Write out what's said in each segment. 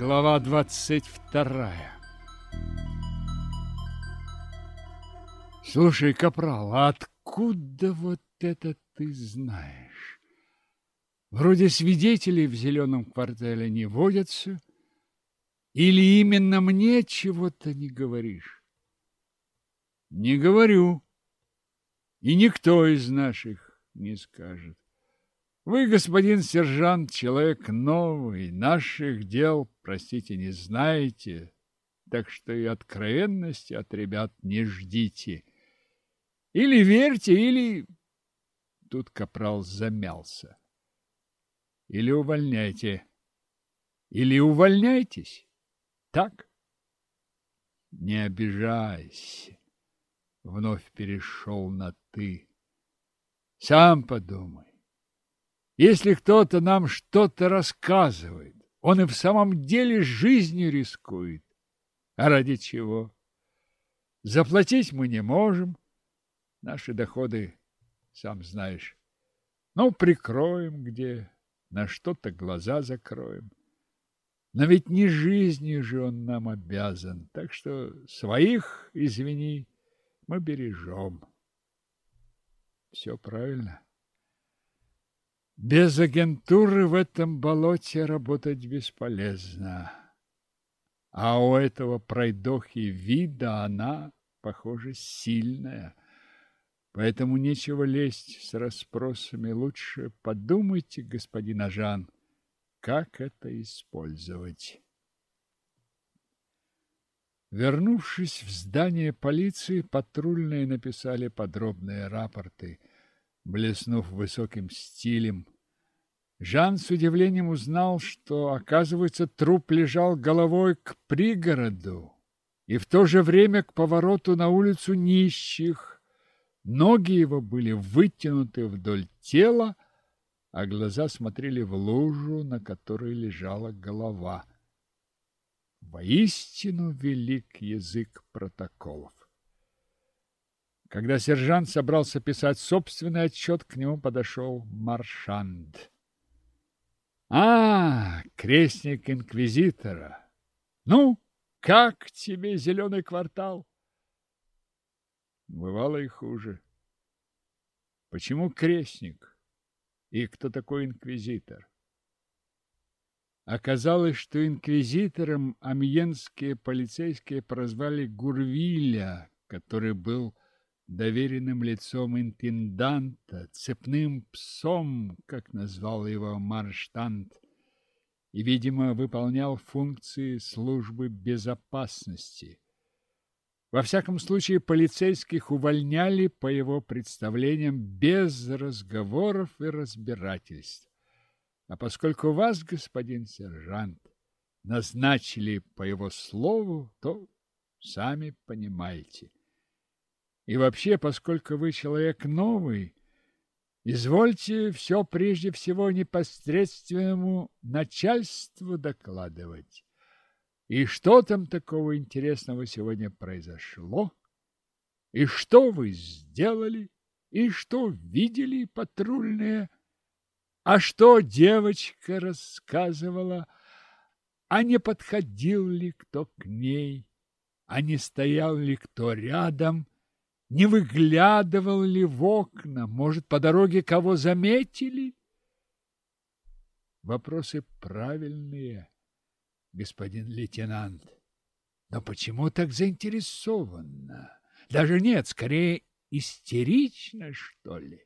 Глава двадцать вторая Слушай, капрал, а откуда вот это ты знаешь? Вроде свидетелей в зеленом квартале не водятся. Или именно мне чего-то не говоришь? Не говорю. И никто из наших не скажет. Вы, господин сержант, человек новый, наших дел, простите, не знаете, так что и откровенности от ребят не ждите. Или верьте, или... Тут капрал замялся. Или увольняйте, или увольняйтесь. Так? Не обижайся. Вновь перешел на «ты». Сам подумай. Если кто-то нам что-то рассказывает, он и в самом деле жизнью рискует. А ради чего? Заплатить мы не можем. Наши доходы, сам знаешь. Ну, прикроем где, на что-то глаза закроем. Но ведь не жизнью же он нам обязан, так что своих, извини, мы бережем. Все правильно. Без агентуры в этом болоте работать бесполезно. А у этого пройдохи вида она, похоже, сильная. Поэтому нечего лезть с расспросами. Лучше подумайте, господин Ажан, как это использовать. Вернувшись в здание полиции, патрульные написали подробные рапорты – блеснув высоким стилем. Жан с удивлением узнал, что, оказывается, труп лежал головой к пригороду и в то же время к повороту на улицу нищих. Ноги его были вытянуты вдоль тела, а глаза смотрели в лужу, на которой лежала голова. Воистину велик язык протоколов. Когда сержант собрался писать собственный отчет, к нему подошел маршант. «А, крестник инквизитора! Ну, как тебе зеленый квартал?» Бывало и хуже. Почему крестник? И кто такой инквизитор? Оказалось, что инквизитором амьенские полицейские прозвали Гурвиля, который был доверенным лицом интенданта, цепным псом, как назвал его марштант, и, видимо, выполнял функции службы безопасности. Во всяком случае, полицейских увольняли, по его представлениям, без разговоров и разбирательств. А поскольку вас, господин сержант, назначили по его слову, то сами понимаете – и вообще, поскольку вы человек новый, извольте все прежде всего непосредственному начальству докладывать. И что там такого интересного сегодня произошло? И что вы сделали? И что видели патрульные? А что девочка рассказывала? А не подходил ли кто к ней? А не стоял ли кто рядом? Не выглядывал ли в окна? Может, по дороге кого заметили? Вопросы правильные, господин лейтенант. Но почему так заинтересованно? Даже нет, скорее истерично, что ли?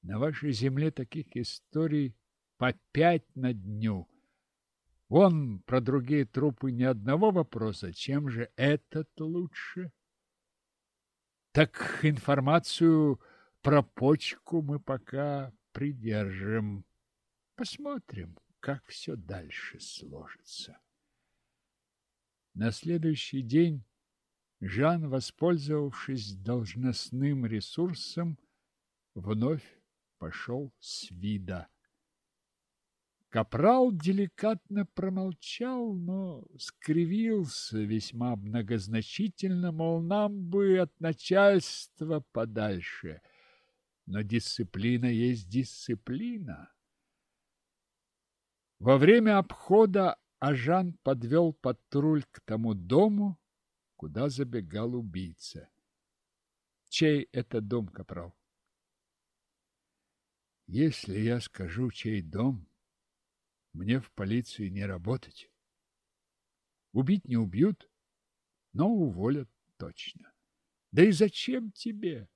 На вашей земле таких историй по пять на дню. Вон про другие трупы ни одного вопроса. Чем же этот лучше? Так информацию про почку мы пока придержим. Посмотрим, как все дальше сложится. На следующий день Жан, воспользовавшись должностным ресурсом, вновь пошел с вида. Капрал деликатно промолчал, но скривился весьма многозначительно, мол, нам бы от начальства подальше. Но дисциплина есть дисциплина. Во время обхода а Жан подвел патруль к тому дому, куда забегал убийца. Чей это дом, капрал? Если я скажу, чей дом, мне в полиции не работать. Убить не убьют, но уволят точно. Да и зачем тебе?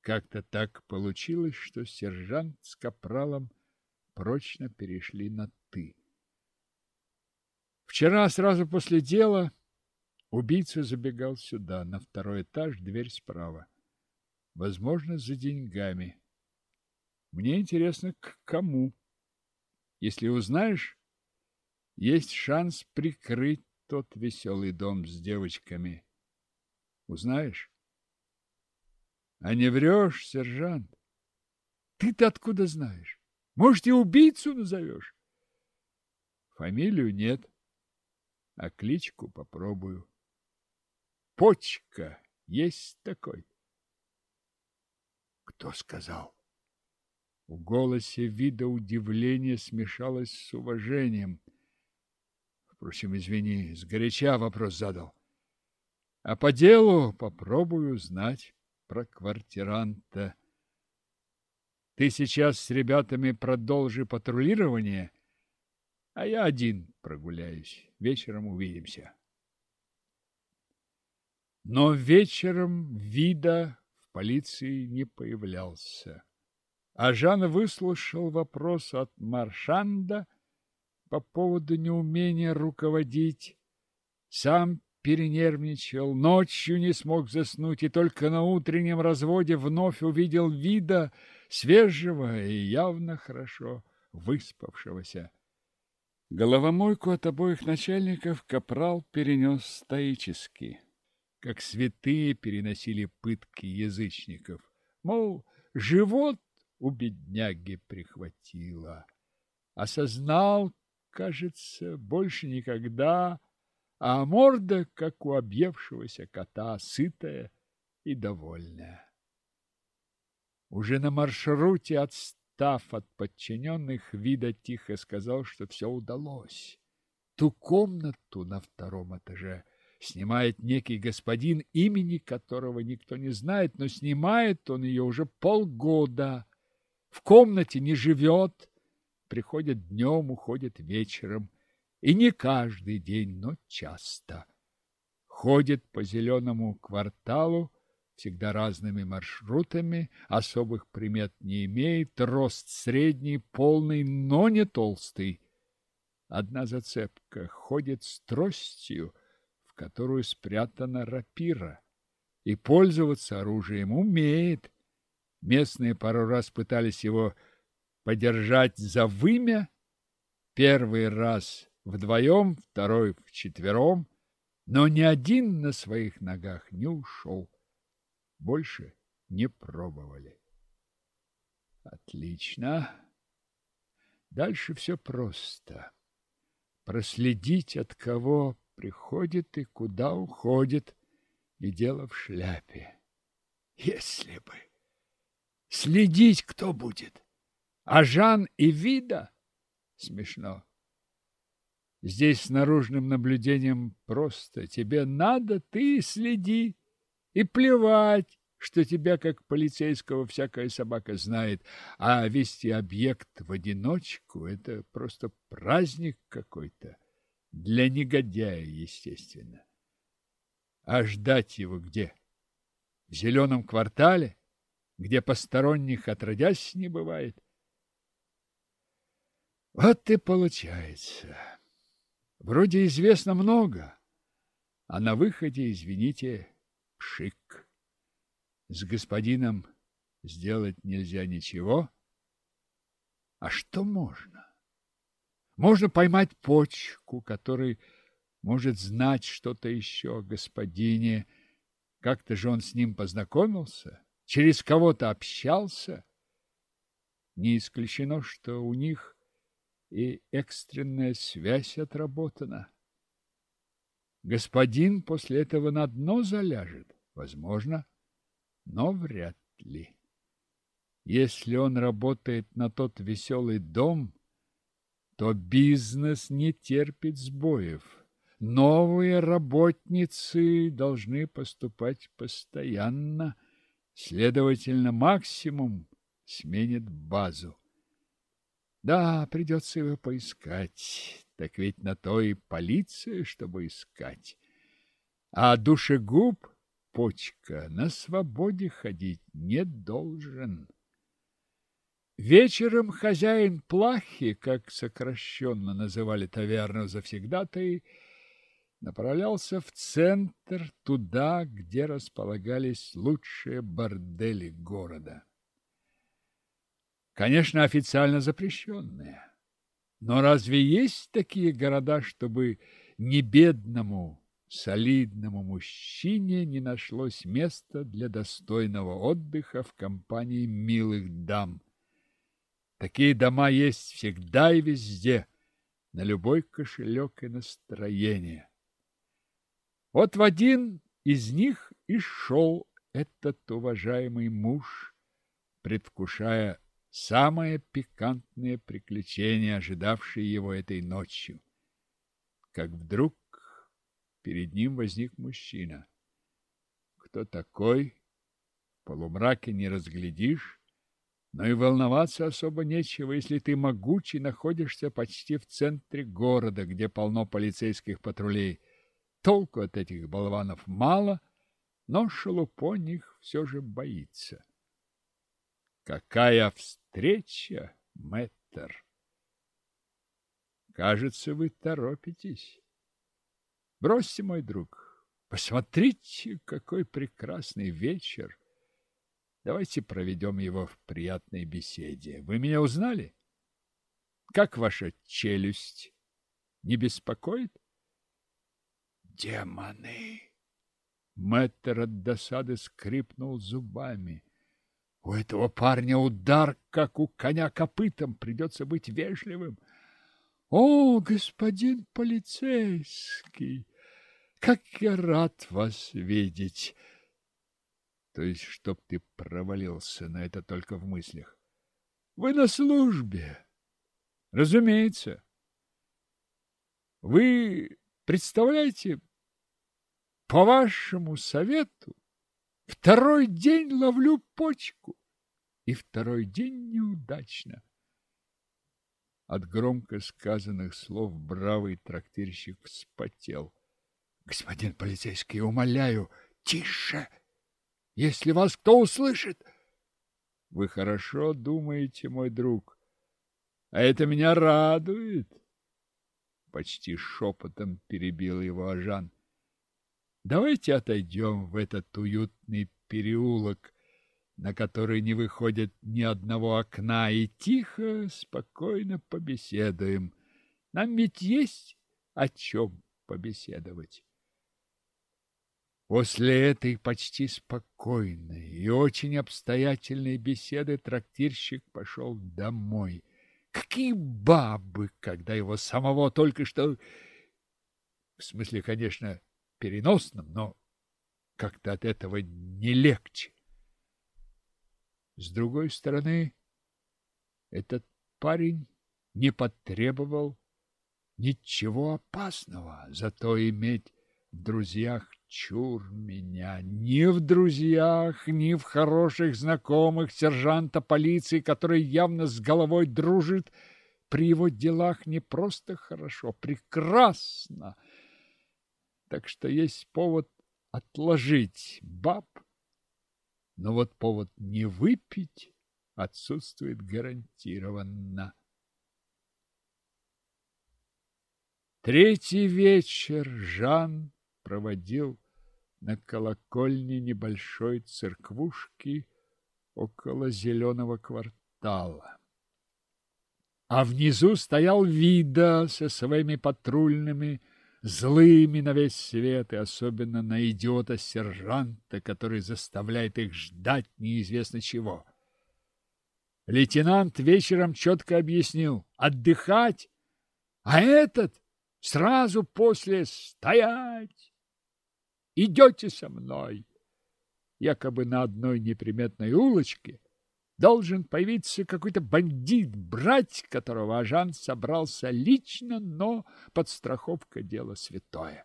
Как-то так получилось, что сержант с капралом прочно перешли на «ты». Вчера, сразу после дела, убийца забегал сюда, на второй этаж, дверь справа. Возможно, за деньгами. Мне интересно, к кому. Если узнаешь, есть шанс прикрыть тот веселый дом с девочками. Узнаешь? А не врешь, сержант? Ты-то откуда знаешь? Может, и убийцу назовешь? Фамилию нет, а кличку попробую. Почка есть такой. Кто сказал? В голосе вида удивление смешалось с уважением. Впрочем, извини, сгоряча вопрос задал. А по делу попробую знать про квартиранта. Ты сейчас с ребятами продолжи патрулирование, а я один прогуляюсь. Вечером увидимся. Но вечером вида в полиции не появлялся. А Жан выслушал вопрос от Маршанда по поводу неумения руководить, сам перенервничал, ночью не смог заснуть и только на утреннем разводе вновь увидел вида свежего и явно хорошо выспавшегося. Головомойку от обоих начальников капрал перенес стоически, как святые переносили пытки язычников. Мол, живот у бедняги прихватило. Осознал, кажется, больше никогда а морда, как у объевшегося кота, сытая и довольная. Уже на маршруте, отстав от подчиненных, Вида тихо сказал, что все удалось. Ту комнату на втором этаже снимает некий господин, имени которого никто не знает, но снимает он ее уже полгода. В комнате не живет, приходит днем, уходит вечером. И не каждый день, но часто. Ходит по зеленому кварталу, всегда разными маршрутами, особых примет не имеет, рост средний, полный, но не толстый. Одна зацепка — ходит с тростью, в которую спрятана рапира, и пользоваться оружием умеет. Местные пару раз пытались его подержать за вымя. Первый раз вдвоем, второй вчетвером, но ни один на своих ногах не ушел. Больше не пробовали. Отлично. Дальше все просто. Проследить, от кого приходит и куда уходит, и дело в шляпе. Если бы. Следить кто будет? А Жан и Вида? Смешно. Здесь с наружным наблюдением просто. Тебе надо, ты следи. И плевать, что тебя, как полицейского, всякая собака знает. А вести объект в одиночку – это просто праздник какой-то. Для негодяя, естественно. А ждать его где? В зеленом квартале, где посторонних отродясь не бывает? Вот и получается. Вроде известно много, а на выходе, извините, пшик. С господином сделать нельзя ничего. А что можно? Можно поймать почку, который может знать что-то еще о господине. Как-то же он с ним познакомился, через кого-то общался. Не исключено, что у них и экстренная связь отработана. Господин после этого на дно заляжет, возможно, но вряд ли. Если он работает на тот веселый дом, то бизнес не терпит сбоев. Новые работницы должны поступать постоянно, следовательно, максимум сменит базу. Да, придется его поискать, так ведь на то и полиция, чтобы искать. А душегуб, почка, на свободе ходить не должен. Вечером хозяин плахи, как сокращенно называли таверну завсегдатаи, направлялся в центр, туда, где располагались лучшие бордели города. Конечно, официально запрещенные. Но разве есть такие города, чтобы не бедному, солидному мужчине не нашлось места для достойного отдыха в компании милых дам? Такие дома есть всегда и везде, на любой кошелек и настроение. Вот в один из них и шел этот уважаемый муж, предвкушая самое пикантное приключение, ожидавшее его этой ночью. Как вдруг перед ним возник мужчина. Кто такой? В полумраке не разглядишь, но и волноваться особо нечего, если ты могучий находишься почти в центре города, где полно полицейских патрулей. Толку от этих болванов мало, но шелупо них все же боится. Какая встреча, мэтр! Кажется, вы торопитесь. Бросьте, мой друг, посмотрите, какой прекрасный вечер. Давайте проведем его в приятной беседе. Вы меня узнали? Как ваша челюсть? Не беспокоит? Демоны! Мэтр от досады скрипнул зубами. У этого парня удар, как у коня копытом, придется быть вежливым. О, господин полицейский, как я рад вас видеть! То есть, чтоб ты провалился, на это только в мыслях. Вы на службе. Разумеется. Вы представляете, по вашему совету, второй день ловлю почку, и второй день неудачно. От громко сказанных слов бравый трактирщик вспотел. Господин полицейский, умоляю, тише! если вас кто услышит. Вы хорошо думаете, мой друг, а это меня радует. Почти шепотом перебил его Ажан. Давайте отойдем в этот уютный переулок, на который не выходит ни одного окна, и тихо, спокойно побеседуем. Нам ведь есть о чем побеседовать. После этой почти спокойной и очень обстоятельной беседы трактирщик пошел домой. Какие бабы, когда его самого только что... В смысле, конечно, переносном, но как-то от этого не легче. С другой стороны, этот парень не потребовал ничего опасного, зато иметь в друзьях Чур меня! Ни в друзьях, ни в хороших знакомых сержанта полиции, который явно с головой дружит, при его делах не просто хорошо, прекрасно. Так что есть повод отложить баб, но вот повод не выпить отсутствует гарантированно. Третий вечер Жан проводил на колокольне небольшой церквушки около зеленого квартала. А внизу стоял Вида со своими патрульными, злыми на весь свет, и особенно на идиота-сержанта, который заставляет их ждать неизвестно чего. Лейтенант вечером четко объяснил — отдыхать, а этот сразу после стоять идете со мной. Якобы на одной неприметной улочке должен появиться какой-то бандит, брать которого Ажан собрался лично, но подстраховка – дело святое.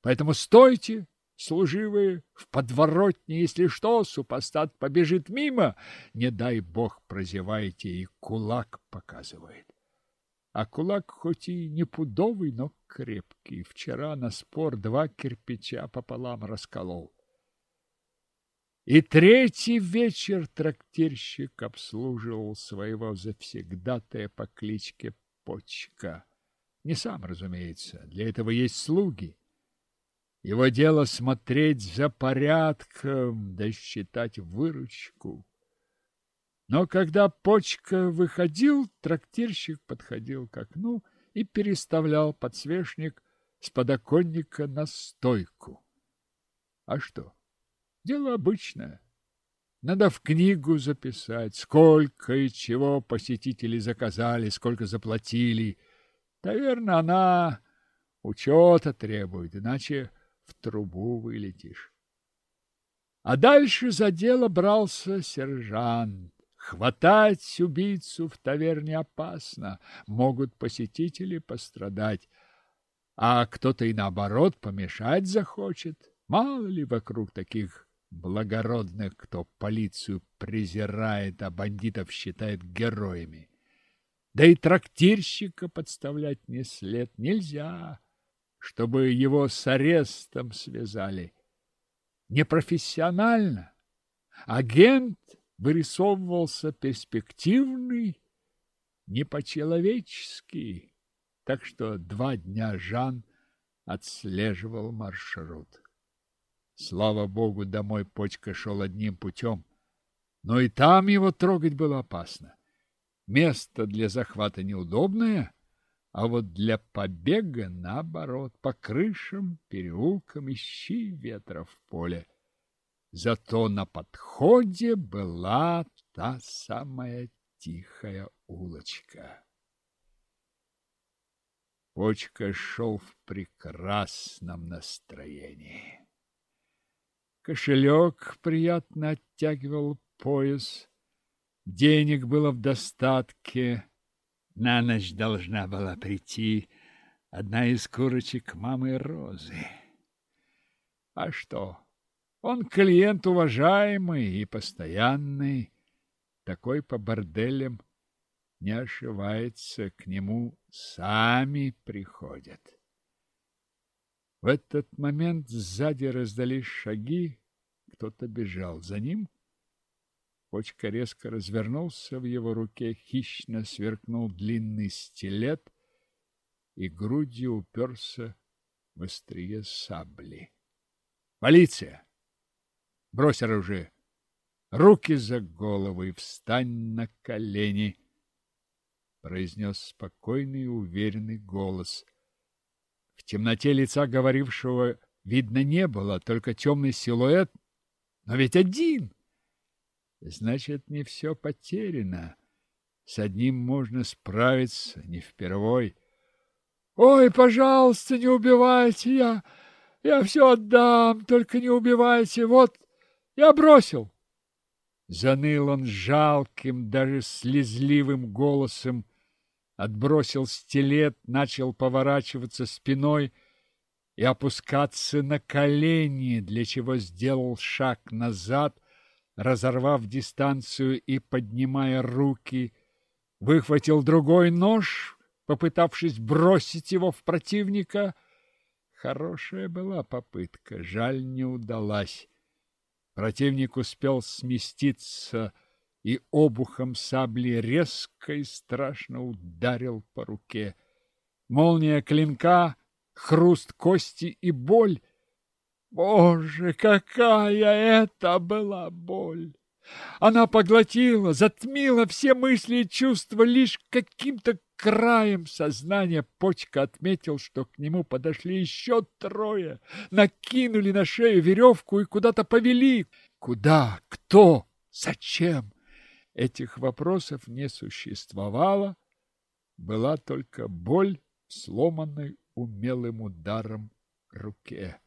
Поэтому стойте, служивые, в подворотне, если что, супостат побежит мимо, не дай бог прозевайте, и кулак показывает. А кулак хоть и не пудовый, но крепкий. Вчера на спор два кирпича пополам расколол. И третий вечер трактирщик обслуживал своего завсегдатая по кличке Почка. Не сам, разумеется, для этого есть слуги. Его дело смотреть за порядком, да считать выручку. Но когда почка выходил, трактирщик подходил к окну и переставлял подсвечник с подоконника на стойку. А что? Дело обычное. Надо в книгу записать, сколько и чего посетители заказали, сколько заплатили. Наверное, она учета требует, иначе в трубу вылетишь. А дальше за дело брался сержант. Хватать убийцу в таверне опасно, могут посетители пострадать, а кто-то и наоборот помешать захочет. Мало ли вокруг таких благородных, кто полицию презирает, а бандитов считает героями. Да и трактирщика подставлять не след нельзя, чтобы его с арестом связали. Непрофессионально. Агент вырисовывался перспективный, не по-человечески, так что два дня Жан отслеживал маршрут. Слава богу, домой почка шел одним путем, но и там его трогать было опасно. Место для захвата неудобное, а вот для побега, наоборот, по крышам, переулкам ищи ветра в поле. Зато на подходе была та самая тихая улочка. Почка шел в прекрасном настроении. Кошелек приятно оттягивал пояс. Денег было в достатке. На ночь должна была прийти одна из курочек мамы Розы. А что? Он клиент уважаемый и постоянный, такой по борделям не ошивается, к нему сами приходят. В этот момент сзади раздались шаги, кто-то бежал. За ним Почка резко развернулся, в его руке хищно сверкнул длинный стилет и грудью уперся в острие сабли. «Полиция! Брось оружие! Руки за голову и встань на колени!» произнес спокойный и уверенный голос – в темноте лица говорившего видно не было, только темный силуэт. Но ведь один! Значит, не все потеряно. С одним можно справиться, не впервой. Ой, пожалуйста, не убивайте, я... Я все отдам, только не убивайте. Вот, я бросил. Заныл он жалким, даже слезливым голосом, отбросил стилет, начал поворачиваться спиной и опускаться на колени, для чего сделал шаг назад, разорвав дистанцию и поднимая руки, выхватил другой нож, попытавшись бросить его в противника. Хорошая была попытка, жаль, не удалась. Противник успел сместиться, и обухом сабли резко и страшно ударил по руке. Молния клинка, хруст кости и боль. Боже, какая это была боль! Она поглотила, затмила все мысли и чувства лишь каким-то краем сознания. Почка отметил, что к нему подошли еще трое, накинули на шею веревку и куда-то повели. Куда? Кто? Зачем? Этих вопросов не существовало, была только боль, сломанной умелым ударом руке.